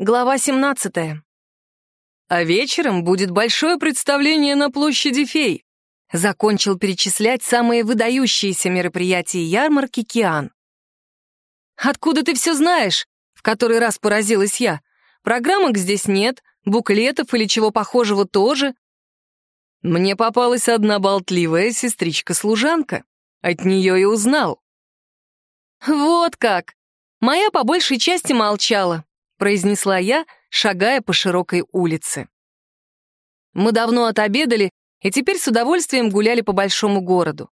Глава 17. А вечером будет большое представление на площади фей. Закончил перечислять самые выдающиеся мероприятия ярмарки Киан. «Откуда ты все знаешь?» — в который раз поразилась я. «Программок здесь нет, буклетов или чего похожего тоже». Мне попалась одна болтливая сестричка-служанка. От нее и узнал. «Вот как! Моя по большей части молчала произнесла я, шагая по широкой улице. Мы давно отобедали и теперь с удовольствием гуляли по большому городу.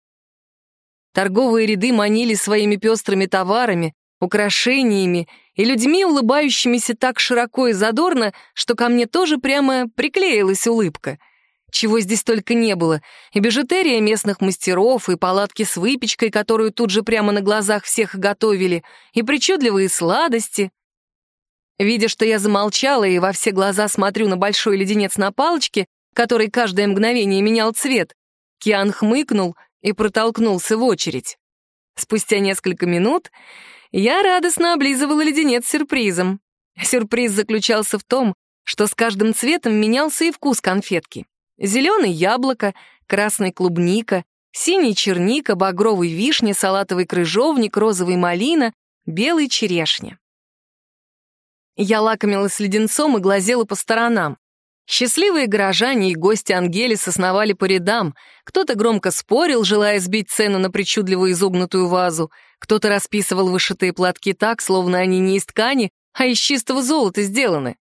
Торговые ряды манили своими пестрыми товарами, украшениями и людьми, улыбающимися так широко и задорно, что ко мне тоже прямо приклеилась улыбка. Чего здесь только не было. И бижутерия местных мастеров, и палатки с выпечкой, которую тут же прямо на глазах всех готовили, и причудливые сладости — Видя, что я замолчала и во все глаза смотрю на большой леденец на палочке, который каждое мгновение менял цвет, Киан хмыкнул и протолкнулся в очередь. Спустя несколько минут я радостно облизывала леденец сюрпризом. Сюрприз заключался в том, что с каждым цветом менялся и вкус конфетки. Зеленый — яблоко, красный — клубника, синий — черника, багровый — вишня, салатовый — крыжовник, розовый — малина, белый — черешня. Я лакомилась леденцом и глазела по сторонам. Счастливые горожане и гости Ангелис основали по рядам. Кто-то громко спорил, желая сбить цену на причудливо изогнутую вазу. Кто-то расписывал вышитые платки так, словно они не из ткани, а из чистого золота сделаны.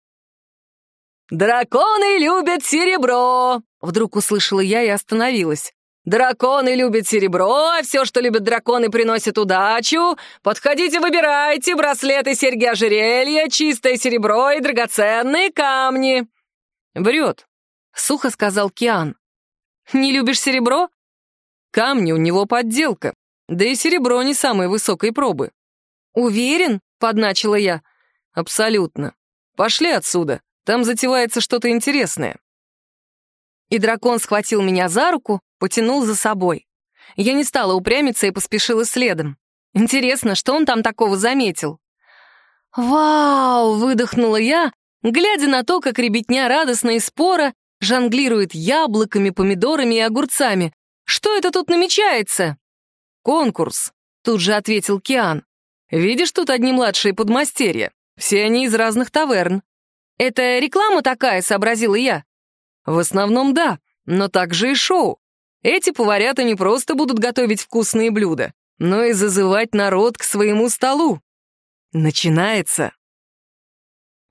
«Драконы любят серебро!» Вдруг услышала я и остановилась. Драконы любят серебро, а все, что любят драконы, приносит удачу. Подходите, выбирайте браслеты, серьги, ожерелья, чистое серебро и драгоценные камни. Врет, — сухо сказал Киан. Не любишь серебро? Камни у него подделка, да и серебро не самой высокой пробы. Уверен, — подначила я. Абсолютно. Пошли отсюда, там затевается что-то интересное. И дракон схватил меня за руку, потянул за собой. Я не стала упрямиться и поспешила следом. Интересно, что он там такого заметил? «Вау!» — выдохнула я, глядя на то, как ребятня радостно и спора жонглирует яблоками, помидорами и огурцами. «Что это тут намечается?» «Конкурс», — тут же ответил Киан. «Видишь, тут одни младшие подмастерья. Все они из разных таверн». «Это реклама такая», — сообразила я. «В основном да, но также и шоу. Эти поварята не просто будут готовить вкусные блюда, но и зазывать народ к своему столу. Начинается.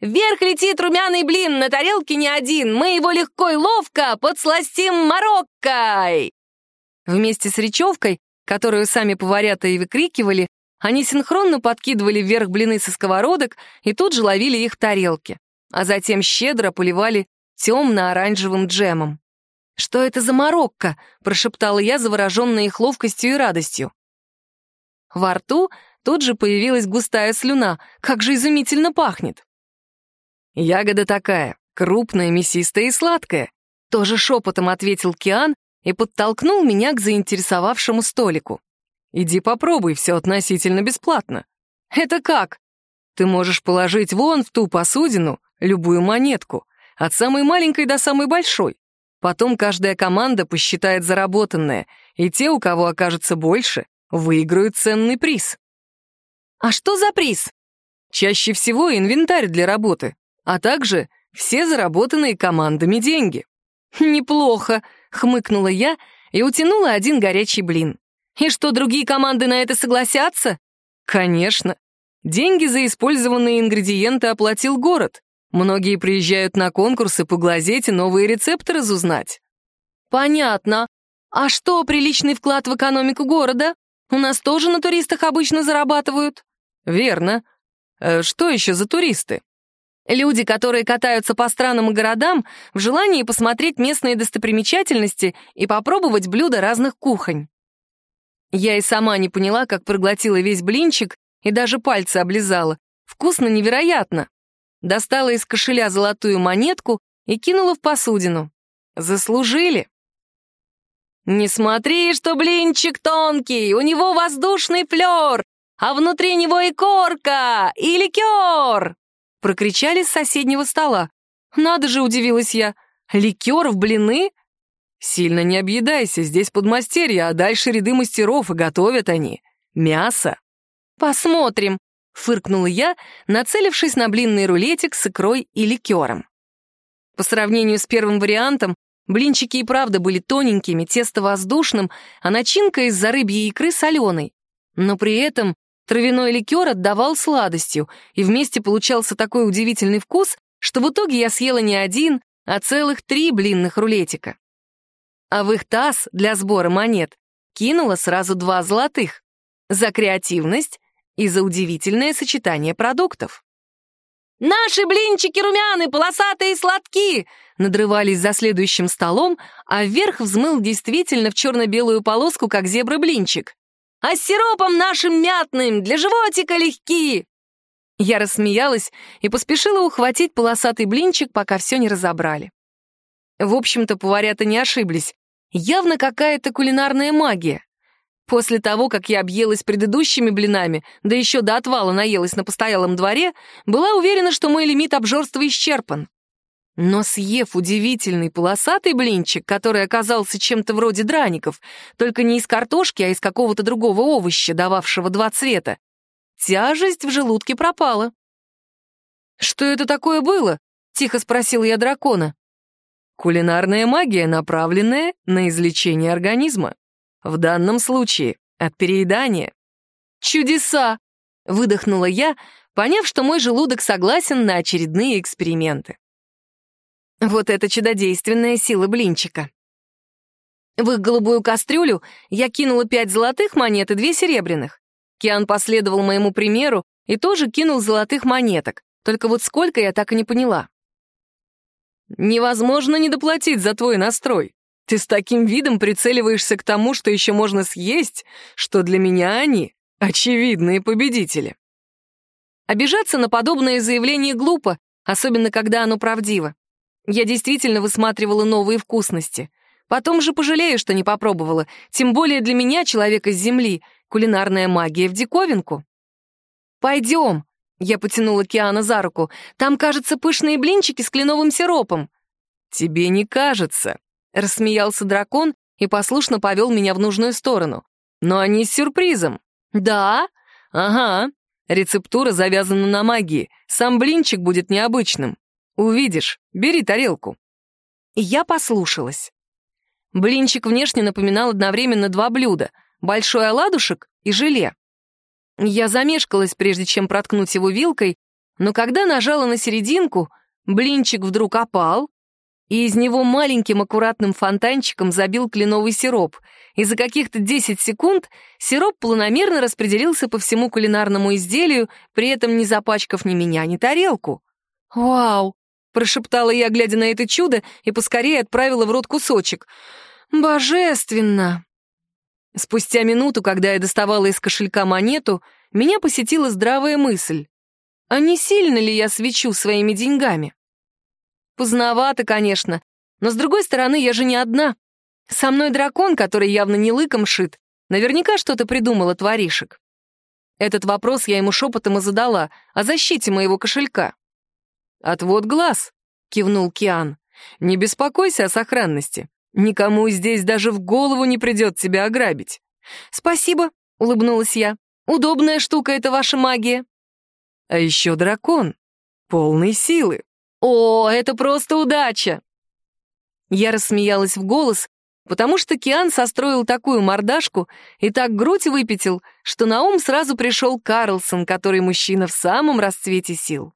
Вверх летит румяный блин, на тарелке не один, мы его легко и ловко подсластим мороккой. Вместе с речевкой, которую сами поварята и выкрикивали, они синхронно подкидывали вверх блины со сковородок и тут же ловили их в тарелке, а затем щедро поливали темно-оранжевым джемом. «Что это за морокко?» — прошептала я, завороженная их ловкостью и радостью. Во рту тут же появилась густая слюна. Как же изумительно пахнет! «Ягода такая, крупная, мясистая и сладкая», — тоже шепотом ответил Киан и подтолкнул меня к заинтересовавшему столику. «Иди попробуй, все относительно бесплатно». «Это как?» «Ты можешь положить вон в ту посудину любую монетку, от самой маленькой до самой большой. Потом каждая команда посчитает заработанное, и те, у кого окажется больше, выиграют ценный приз. А что за приз? Чаще всего инвентарь для работы, а также все заработанные командами деньги. Неплохо, хмыкнула я и утянула один горячий блин. И что, другие команды на это согласятся? Конечно. Деньги за использованные ингредиенты оплатил город. Многие приезжают на конкурсы поглазеть и новые рецепты разузнать. Понятно. А что, приличный вклад в экономику города? У нас тоже на туристах обычно зарабатывают? Верно. Э, что еще за туристы? Люди, которые катаются по странам и городам в желании посмотреть местные достопримечательности и попробовать блюда разных кухонь. Я и сама не поняла, как проглотила весь блинчик и даже пальцы облизала. Вкусно невероятно достала из кошеля золотую монетку и кинула в посудину. Заслужили. «Не смотри, что блинчик тонкий, у него воздушный флёр, а внутри него и корка, и ликер!» прокричали с соседнего стола. «Надо же!» — удивилась я. «Ликер в блины?» «Сильно не объедайся, здесь подмастерья, а дальше ряды мастеров, и готовят они. Мясо». «Посмотрим», — фыркнула я, нацелившись на блинный рулетик с икрой и ликером. По сравнению с первым вариантом, блинчики и правда были тоненькими, тесто воздушным, а начинка из-за рыбьей икры соленой. Но при этом травяной ликер отдавал сладостью, и вместе получался такой удивительный вкус, что в итоге я съела не один, а целых три блинных рулетика. А в их таз для сбора монет кинула сразу два золотых за креативность и за удивительное сочетание продуктов. «Наши блинчики румяны, полосатые и сладки!» надрывались за следующим столом, а вверх взмыл действительно в черно-белую полоску, как зебра-блинчик. «А с сиропом нашим мятным для животика легки!» Я рассмеялась и поспешила ухватить полосатый блинчик, пока все не разобрали. В общем-то, поварята не ошиблись. Явно какая-то кулинарная магия. После того, как я объелась предыдущими блинами, да еще до отвала наелась на постоялом дворе, была уверена, что мой лимит обжорства исчерпан. Но съев удивительный полосатый блинчик, который оказался чем-то вроде драников, только не из картошки, а из какого-то другого овоща, дававшего два цвета, тяжесть в желудке пропала. «Что это такое было?» — тихо спросил я дракона. «Кулинарная магия, направленная на излечение организма», в данном случае от переедания. «Чудеса!» — выдохнула я, поняв, что мой желудок согласен на очередные эксперименты. Вот это чудодейственная сила блинчика. В их голубую кастрюлю я кинула пять золотых монет и две серебряных. Киан последовал моему примеру и тоже кинул золотых монеток, только вот сколько я так и не поняла. Невозможно не доплатить за твой настрой. Ты с таким видом прицеливаешься к тому, что еще можно съесть, что для меня они — очевидные победители. Обижаться на подобное заявление глупо, особенно когда оно правдиво. Я действительно высматривала новые вкусности. Потом же пожалею, что не попробовала, тем более для меня, человека с земли, кулинарная магия в диковинку. «Пойдем», — я потянула Киана за руку, «там, кажется, пышные блинчики с кленовым сиропом». «Тебе не кажется», Рассмеялся дракон и послушно повел меня в нужную сторону. Но они с сюрпризом. Да? Ага. Рецептура завязана на магии. Сам блинчик будет необычным. Увидишь. Бери тарелку. Я послушалась. Блинчик внешне напоминал одновременно два блюда — большой оладушек и желе. Я замешкалась, прежде чем проткнуть его вилкой, но когда нажала на серединку, блинчик вдруг опал, и из него маленьким аккуратным фонтанчиком забил кленовый сироп, и за каких-то 10 секунд сироп планомерно распределился по всему кулинарному изделию, при этом не запачкав ни меня, ни тарелку. «Вау!» — прошептала я, глядя на это чудо, и поскорее отправила в рот кусочек. «Божественно!» Спустя минуту, когда я доставала из кошелька монету, меня посетила здравая мысль. А не сильно ли я свечу своими деньгами? Поздновато, конечно, но с другой стороны, я же не одна. Со мной дракон, который явно не лыком шит, наверняка что-то придумал от воришек. Этот вопрос я ему шепотом и задала о защите моего кошелька. «Отвод глаз», — кивнул Киан. «Не беспокойся о сохранности. Никому здесь даже в голову не придет тебя ограбить». «Спасибо», — улыбнулась я. «Удобная штука эта ваша магия». «А еще дракон, полный силы». «О, это просто удача!» Я рассмеялась в голос, потому что Киан состроил такую мордашку и так грудь выпятил, что на ум сразу пришел Карлсон, который мужчина в самом расцвете сил.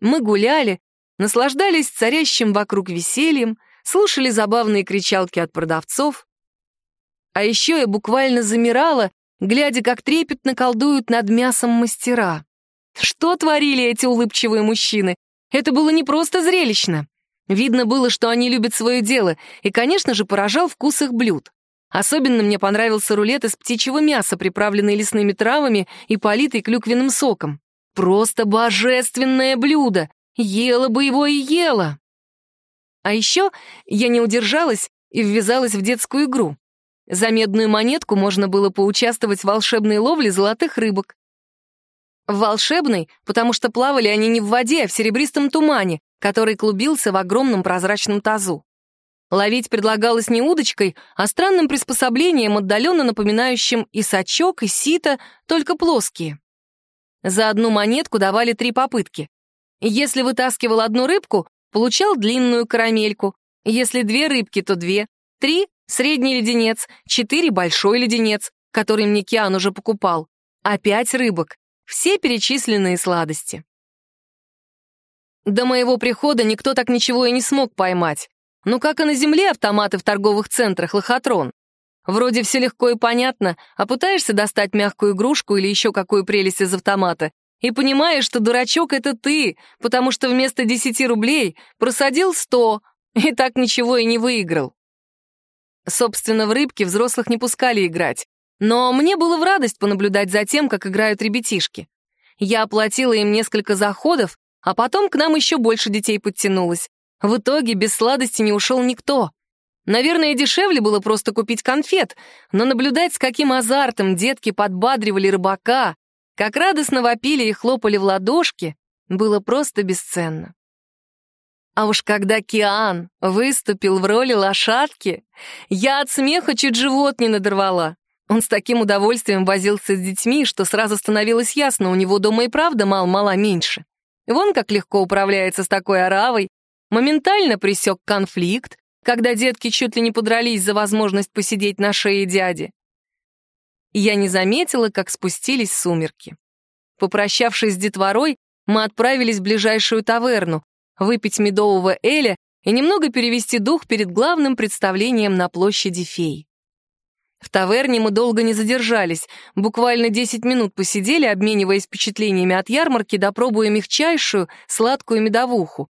Мы гуляли, наслаждались царящим вокруг весельем, слушали забавные кричалки от продавцов. А еще я буквально замирала, глядя, как трепетно колдуют над мясом мастера. Что творили эти улыбчивые мужчины? Это было не просто зрелищно. Видно было, что они любят свое дело, и, конечно же, поражал вкус их блюд. Особенно мне понравился рулет из птичьего мяса, приправленный лесными травами и политый клюквенным соком. Просто божественное блюдо! Ела бы его и ела! А еще я не удержалась и ввязалась в детскую игру. За медную монетку можно было поучаствовать в волшебной ловле золотых рыбок. В волшебной, потому что плавали они не в воде, а в серебристом тумане, который клубился в огромном прозрачном тазу. Ловить предлагалось не удочкой, а странным приспособлением, отдаленно напоминающим и сачок, и сито, только плоские. За одну монетку давали три попытки. Если вытаскивал одну рыбку, получал длинную карамельку. Если две рыбки, то две. Три — средний леденец, четыре — большой леденец, который мне Киан уже покупал. А пять рыбок — все перечисленные сладости. До моего прихода никто так ничего и не смог поймать. Ну как и на земле автоматы в торговых центрах лохотрон. Вроде все легко и понятно, а пытаешься достать мягкую игрушку или еще какую прелесть из автомата, и понимаешь, что дурачок — это ты, потому что вместо 10 рублей просадил 100, и так ничего и не выиграл. Собственно, в рыбки взрослых не пускали играть, но мне было в радость понаблюдать за тем, как играют ребятишки. Я оплатила им несколько заходов, а потом к нам еще больше детей подтянулось. В итоге без сладости не ушел никто. Наверное, дешевле было просто купить конфет, но наблюдать, с каким азартом детки подбадривали рыбака, как радостно вопили и хлопали в ладошки, было просто бесценно. А уж когда Киан выступил в роли лошадки, я от смеха чуть живот не надорвала. Он с таким удовольствием возился с детьми, что сразу становилось ясно, у него дома и правда мал-мала меньше. Вон как легко управляется с такой оравой, моментально присек конфликт, когда детки чуть ли не подрались за возможность посидеть на шее дяди. Я не заметила, как спустились сумерки. Попрощавшись с детворой, мы отправились в ближайшую таверну, выпить медового эля и немного перевести дух перед главным представлением на площади фей. В таверне мы долго не задержались, буквально 10 минут посидели, обмениваясь впечатлениями от ярмарки, допробуя мягчайшую, сладкую медовуху.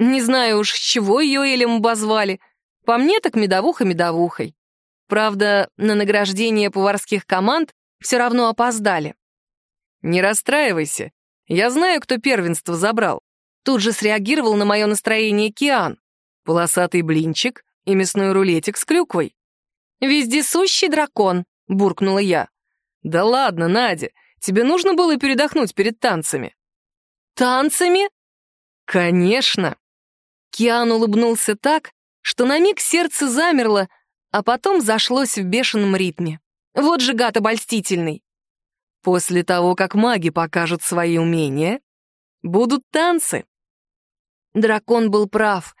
Не знаю уж, с чего ее Элем обозвали, по мне так медовуха медовухой. Правда, на награждение поварских команд все равно опоздали. «Не расстраивайся. Я знаю, кто первенство забрал». Тут же среагировал на мое настроение Киан. Полосатый блинчик и мясной рулетик с клюквой. «Вездесущий дракон», — буркнула я. «Да ладно, Надя, тебе нужно было передохнуть перед танцами». «Танцами?» «Конечно». Киан улыбнулся так, что на миг сердце замерло, а потом зашлось в бешеном ритме. Вот же гад обольстительный. После того, как маги покажут свои умения, будут танцы. Дракон был прав.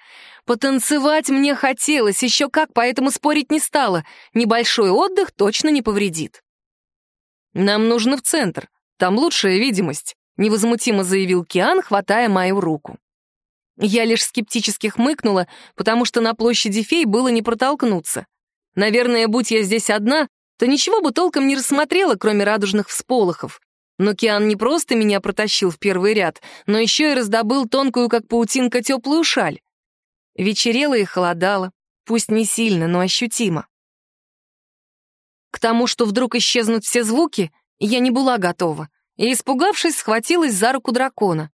Потанцевать мне хотелось, еще как, поэтому спорить не стало. Небольшой отдых точно не повредит. «Нам нужно в центр, там лучшая видимость», — невозмутимо заявил Киан, хватая мою руку. Я лишь скептически хмыкнула, потому что на площади фей было не протолкнуться. Наверное, будь я здесь одна, то ничего бы толком не рассмотрела, кроме радужных всполохов. Но Киан не просто меня протащил в первый ряд, но еще и раздобыл тонкую, как паутинка, теплую шаль. Вечерело и холодало, пусть не сильно, но ощутимо. К тому, что вдруг исчезнут все звуки, я не была готова, и, испугавшись, схватилась за руку дракона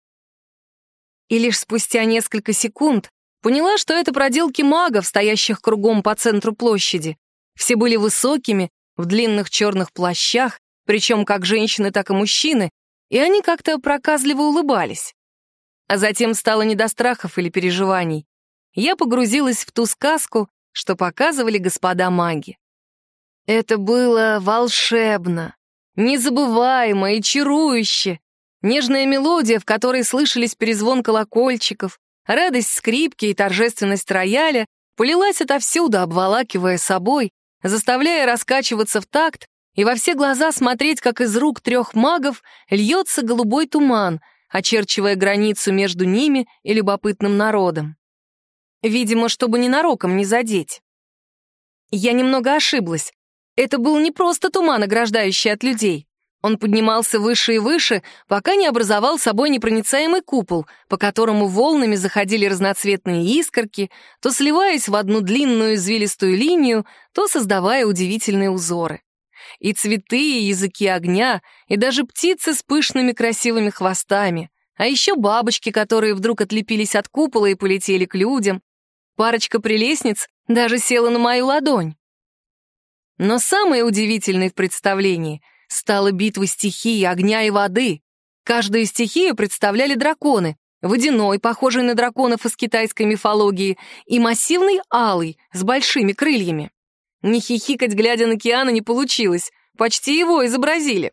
и лишь спустя несколько секунд поняла, что это проделки магов, стоящих кругом по центру площади. Все были высокими, в длинных черных плащах, причем как женщины, так и мужчины, и они как-то проказливо улыбались. А затем стало не до страхов или переживаний. Я погрузилась в ту сказку, что показывали господа маги. Это было волшебно, незабываемо и чарующе, Нежная мелодия, в которой слышались перезвон колокольчиков, радость скрипки и торжественность рояля, полилась отовсюду, обволакивая собой, заставляя раскачиваться в такт и во все глаза смотреть, как из рук трех магов льется голубой туман, очерчивая границу между ними и любопытным народом. Видимо, чтобы ненароком не задеть. Я немного ошиблась. Это был не просто туман, ограждающий от людей. Он поднимался выше и выше, пока не образовал собой непроницаемый купол, по которому волнами заходили разноцветные искорки, то сливаясь в одну длинную извилистую линию, то создавая удивительные узоры. И цветы, и языки огня, и даже птицы с пышными красивыми хвостами, а еще бабочки, которые вдруг отлепились от купола и полетели к людям. Парочка прелестниц даже села на мою ладонь. Но самое удивительное в представлении — стала битва стихий, огня и воды. Каждую стихию представляли драконы. Водяной, похожий на драконов из китайской мифологии, и массивный алый, с большими крыльями. Не хихикать, глядя на Киана, не получилось. Почти его изобразили.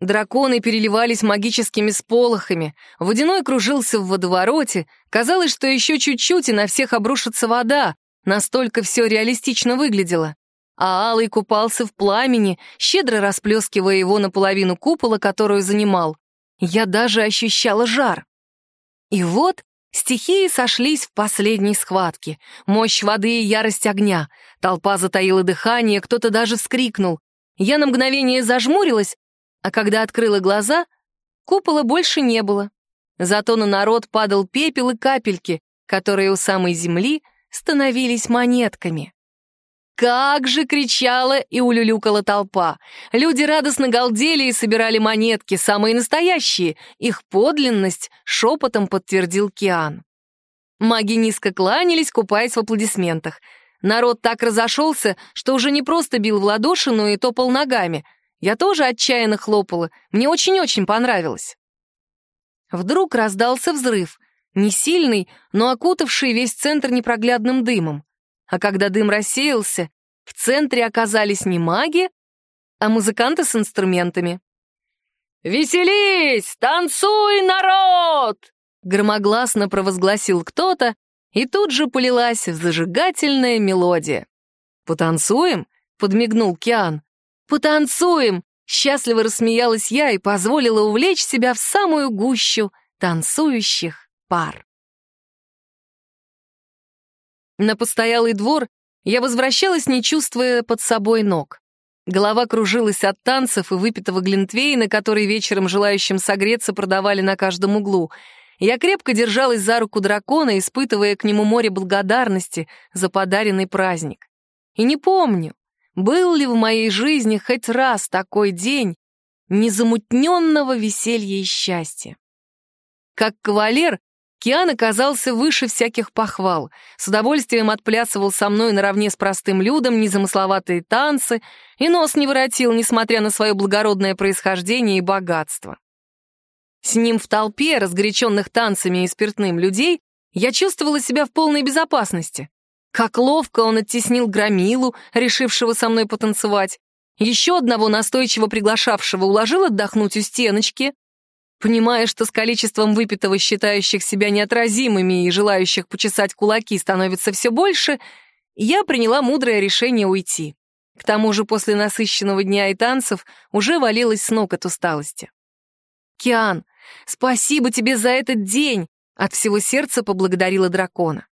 Драконы переливались магическими сполохами, водяной кружился в водовороте, казалось, что еще чуть-чуть и на всех обрушится вода, настолько все реалистично выглядело. А Алый купался в пламени, щедро расплескивая его наполовину купола, которую занимал. Я даже ощущала жар. И вот стихии сошлись в последней схватке. Мощь воды и ярость огня. Толпа затаила дыхание, кто-то даже вскрикнул. Я на мгновение зажмурилась, а когда открыла глаза, купола больше не было. Зато на народ падал пепел и капельки, которые у самой земли становились монетками. Как же кричала и улюлюкала толпа. Люди радостно галдели и собирали монетки, самые настоящие. Их подлинность шепотом подтвердил Киан. Маги низко кланялись, купаясь в аплодисментах. Народ так разошелся, что уже не просто бил в ладоши, но и топал ногами — я тоже отчаянно хлопала, мне очень-очень понравилось. Вдруг раздался взрыв, не сильный, но окутавший весь центр непроглядным дымом. А когда дым рассеялся, в центре оказались не маги, а музыканты с инструментами. «Веселись! Танцуй, народ!» Громогласно провозгласил кто-то, и тут же полилась зажигательная мелодия. «Потанцуем?» — подмигнул Киан. «Потанцуем!» — счастливо рассмеялась я и позволила увлечь себя в самую гущу танцующих пар. На постоялый двор я возвращалась, не чувствуя под собой ног. Голова кружилась от танцев и выпитого глинтвейна, который вечером желающим согреться продавали на каждом углу. Я крепко держалась за руку дракона, испытывая к нему море благодарности за подаренный праздник. И не помню, был ли в моей жизни хоть раз такой день незамутненного веселья и счастья? Как кавалер, Киан оказался выше всяких похвал, с удовольствием отплясывал со мной наравне с простым людом незамысловатые танцы и нос не воротил, несмотря на свое благородное происхождение и богатство. С ним в толпе, разгоряченных танцами и спиртным людей, я чувствовала себя в полной безопасности. Как ловко он оттеснил громилу, решившего со мной потанцевать. Еще одного настойчиво приглашавшего уложил отдохнуть у стеночки. Понимая, что с количеством выпитого считающих себя неотразимыми и желающих почесать кулаки становится все больше, я приняла мудрое решение уйти. К тому же после насыщенного дня и танцев уже валилась с ног от усталости. «Киан, спасибо тебе за этот день!» От всего сердца поблагодарила дракона.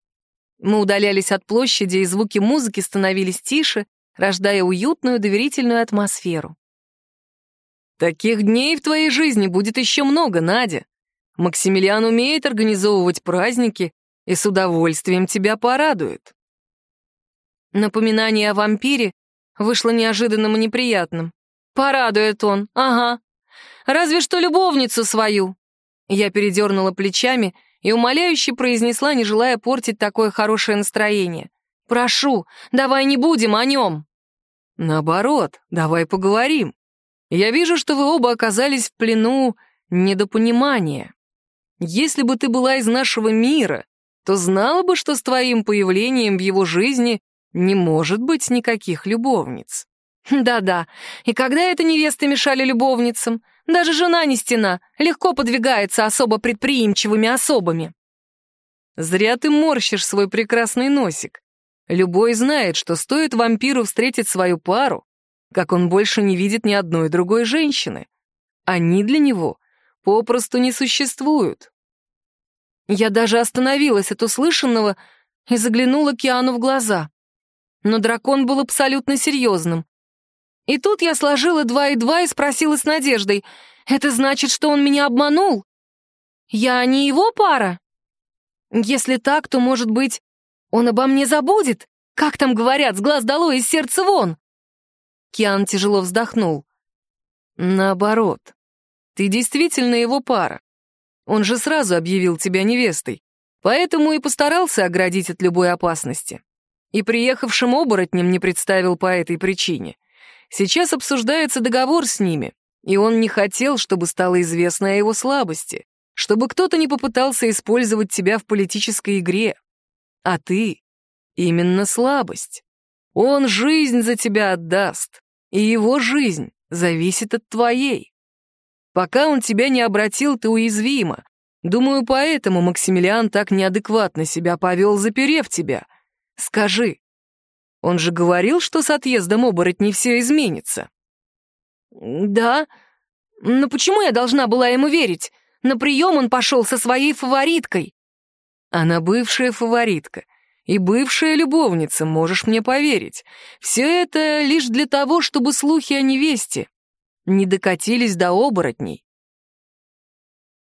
Мы удалялись от площади, и звуки музыки становились тише, рождая уютную, доверительную атмосферу. «Таких дней в твоей жизни будет еще много, Надя. Максимилиан умеет организовывать праздники и с удовольствием тебя порадует». Напоминание о вампире вышло неожиданным и неприятным. «Порадует он, ага. Разве что любовницу свою». Я передернула плечами и умоляюще произнесла, не желая портить такое хорошее настроение. «Прошу, давай не будем о нем!» «Наоборот, давай поговорим. Я вижу, что вы оба оказались в плену недопонимания. Если бы ты была из нашего мира, то знала бы, что с твоим появлением в его жизни не может быть никаких любовниц». «Да-да, и когда это невесты мешали любовницам? Даже жена не стена, легко подвигается особо предприимчивыми особами. Зря ты морщишь свой прекрасный носик. Любой знает, что стоит вампиру встретить свою пару, как он больше не видит ни одной другой женщины. Они для него попросту не существуют. Я даже остановилась от услышанного и заглянула Киану в глаза. Но дракон был абсолютно серьезным. И тут я сложила два и два и спросила с надеждой, «Это значит, что он меня обманул? Я не его пара? Если так, то, может быть, он обо мне забудет? Как там говорят, с глаз долой, из сердца вон?» Киан тяжело вздохнул. «Наоборот, ты действительно его пара. Он же сразу объявил тебя невестой, поэтому и постарался оградить от любой опасности. И приехавшим оборотнем не представил по этой причине. Сейчас обсуждается договор с ними. И он не хотел, чтобы стало известно о его слабости, чтобы кто-то не попытался использовать тебя в политической игре. А ты — именно слабость. Он жизнь за тебя отдаст, и его жизнь зависит от твоей. Пока он тебя не обратил, ты уязвима. Думаю, поэтому Максимилиан так неадекватно себя повел, заперев тебя. Скажи, он же говорил, что с отъездом оборотней все изменится. Да, но почему я должна была ему верить? На прием он пошел со своей фавориткой. Она бывшая фаворитка и бывшая любовница, можешь мне поверить. Все это лишь для того, чтобы слухи о невесте не докатились до оборотней.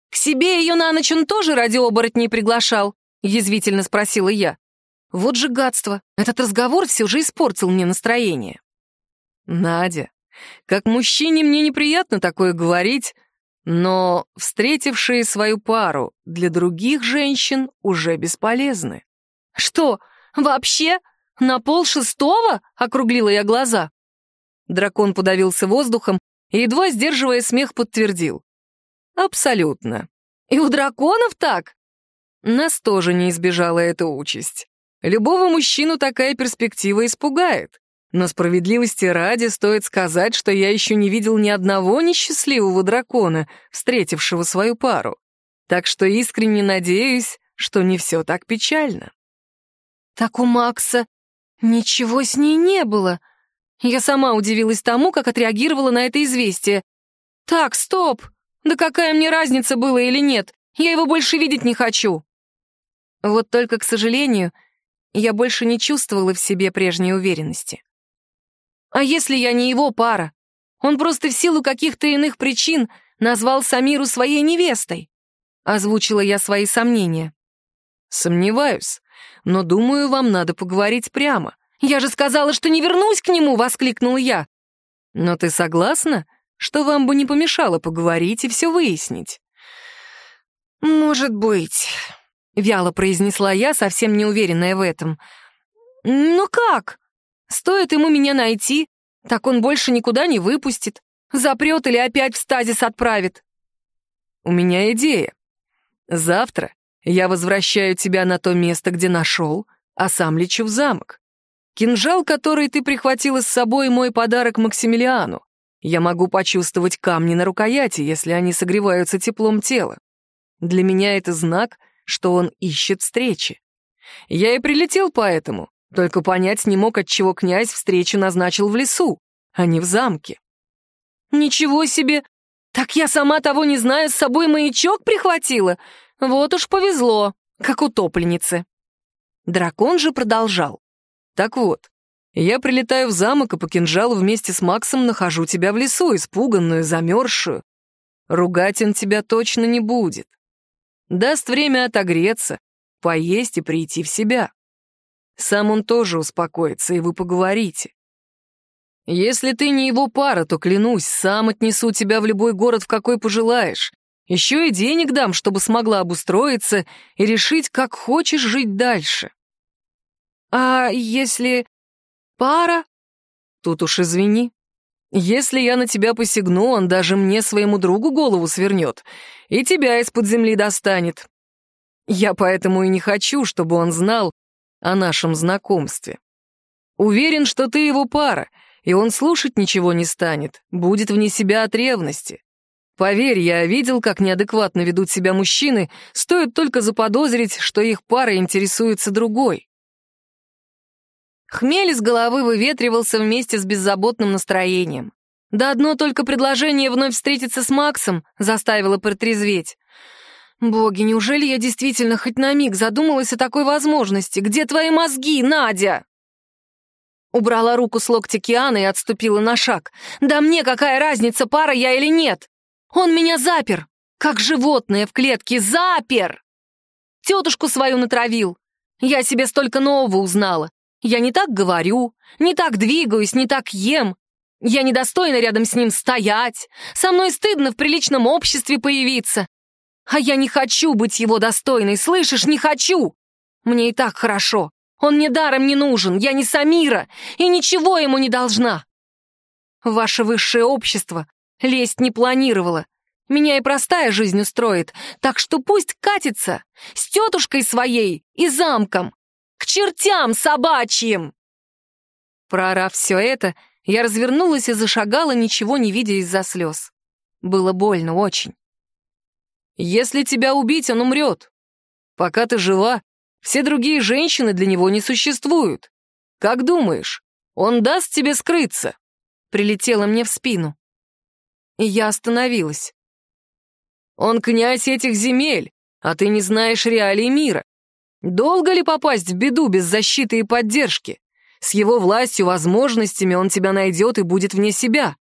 «К себе ее на ночь он тоже ради оборотней приглашал?» — язвительно спросила я. Вот же гадство, этот разговор все же испортил мне настроение. «Надя, как мужчине мне неприятно такое говорить, но встретившие свою пару для других женщин уже бесполезны». «Что, вообще? На пол шестого?» — округлила я глаза. Дракон подавился воздухом и, едва сдерживая смех, подтвердил. «Абсолютно. И у драконов так?» Нас тоже не избежала эта участь. Любого мужчину такая перспектива испугает. Но справедливости ради стоит сказать, что я еще не видел ни одного несчастливого дракона, встретившего свою пару. Так что искренне надеюсь, что не все так печально. Так у Макса ничего с ней не было. Я сама удивилась тому, как отреагировала на это известие. Так, стоп! Да какая мне разница, было или нет? Я его больше видеть не хочу. Вот только, к сожалению, я больше не чувствовала в себе прежней уверенности. А если я не его пара? Он просто в силу каких-то иных причин назвал Самиру своей невестой. Озвучила я свои сомнения. Сомневаюсь, но думаю, вам надо поговорить прямо. Я же сказала, что не вернусь к нему, воскликнула я. Но ты согласна, что вам бы не помешало поговорить и все выяснить? Может быть, вяло произнесла я, совсем не уверенная в этом. Ну как? Стоит ему меня найти, так он больше никуда не выпустит. Запрет или опять в стазис отправит. У меня идея. Завтра я возвращаю тебя на то место, где нашел, а сам лечу в замок. Кинжал, который ты прихватила с собой, мой подарок Максимилиану. Я могу почувствовать камни на рукояти, если они согреваются теплом тела. Для меня это знак, что он ищет встречи. Я и прилетел поэтому, только понять не мог, отчего князь встречу назначил в лесу, а не в замке. «Ничего себе! Так я сама того не знаю, с собой маячок прихватила? Вот уж повезло, как утопленнице». Дракон же продолжал. «Так вот, я прилетаю в замок и по кинжалу вместе с Максом нахожу тебя в лесу, испуганную, замерзшую. Ругать он тебя точно не будет. Даст время отогреться, поесть и прийти в себя. Сам он тоже успокоится, и вы поговорите. Если ты не его пара, то, клянусь, сам отнесу тебя в любой город, в какой пожелаешь. Еще и денег дам, чтобы смогла обустроиться и решить, как хочешь жить дальше. А если пара? Тут уж извини. Если я на тебя посягну, он даже мне, своему другу, голову свернет и тебя из-под земли достанет. Я поэтому и не хочу, чтобы он знал о нашем знакомстве. Уверен, что ты его пара, и он слушать ничего не станет, будет вне себя от ревности. Поверь, я видел, как неадекватно ведут себя мужчины, стоит только заподозрить, что их пара интересуется другой. Хмель из головы выветривался вместе с беззаботным настроением. Да одно только предложение вновь встретиться с Максом заставило протрезветь. Боги, неужели я действительно хоть на миг задумалась о такой возможности? Где твои мозги, Надя? Убрала руку с локтя Кианы и отступила на шаг. Да мне какая разница, пара я или нет? Он меня запер, как животное в клетке, запер! Тетушку свою натравил. Я себе столько нового узнала. Я не так говорю, не так двигаюсь, не так ем. Я недостойна рядом с ним стоять. Со мной стыдно в приличном обществе появиться. А я не хочу быть его достойной, слышишь, не хочу. Мне и так хорошо. Он мне даром не нужен, я не Самира, и ничего ему не должна. Ваше высшее общество Лезть не планировала. Меня и простая жизнь устроит, так что пусть катится с тетушкой своей и замком. К чертям собачьим!» Проорав все это, я развернулась и зашагала, ничего не видя из-за слез. Было больно очень. «Если тебя убить, он умрет. Пока ты жива, все другие женщины для него не существуют. Как думаешь, он даст тебе скрыться?» Прилетела мне в спину. И я остановилась. Он князь этих земель, а ты не знаешь реалий мира. Долго ли попасть в беду без защиты и поддержки? С его властью, возможностями он тебя найдет и будет вне себя.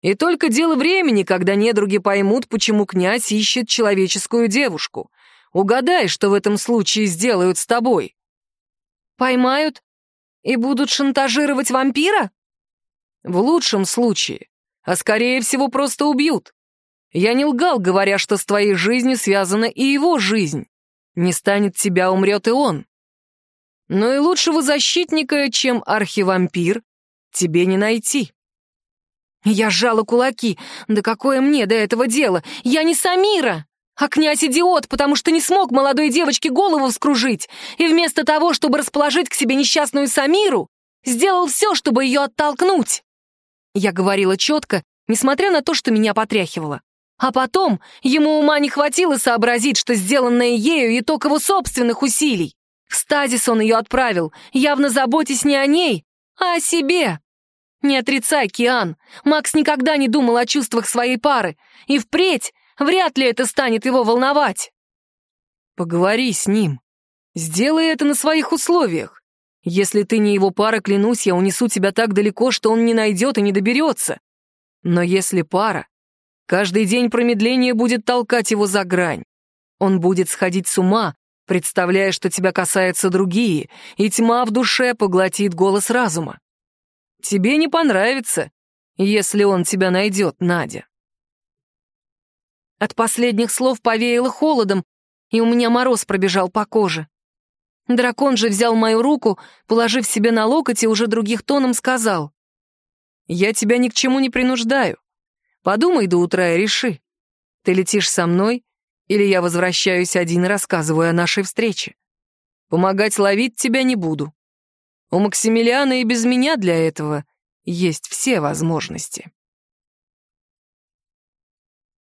И только дело времени, когда недруги поймут, почему князь ищет человеческую девушку. Угадай, что в этом случае сделают с тобой. Поймают и будут шантажировать вампира? В лучшем случае. А скорее всего, просто убьют. Я не лгал, говоря, что с твоей жизнью связана и его жизнь. Не станет тебя, умрет и он. Но и лучшего защитника, чем архивампир, тебе не найти. Я сжала кулаки. Да какое мне до этого дело? Я не Самира! А князь идиот, потому что не смог молодой девочке голову вскружить, и вместо того, чтобы расположить к себе несчастную Самиру, сделал все, чтобы ее оттолкнуть. Я говорила четко, несмотря на то, что меня потряхивало. А потом ему ума не хватило сообразить, что сделанное ею итог его собственных усилий. В стазис он ее отправил, явно заботясь не о ней, а о себе. Не отрицай, Киан, Макс никогда не думал о чувствах своей пары, и впредь вряд ли это станет его волновать. Поговори с ним. Сделай это на своих условиях. Если ты не его пара, клянусь, я унесу тебя так далеко, что он не найдет и не доберется. Но если пара, Каждый день промедление будет толкать его за грань. Он будет сходить с ума, представляя, что тебя касаются другие, и тьма в душе поглотит голос разума. Тебе не понравится, если он тебя найдет, Надя. От последних слов повеяло холодом, и у меня мороз пробежал по коже. Дракон же взял мою руку, положив себе на локоть и уже других тоном сказал. «Я тебя ни к чему не принуждаю. Подумай до утра и реши. Ты летишь со мной, или я возвращаюсь один и рассказываю о нашей встрече. Помогать ловить тебя не буду. У Максимилиана и без меня для этого есть все возможности.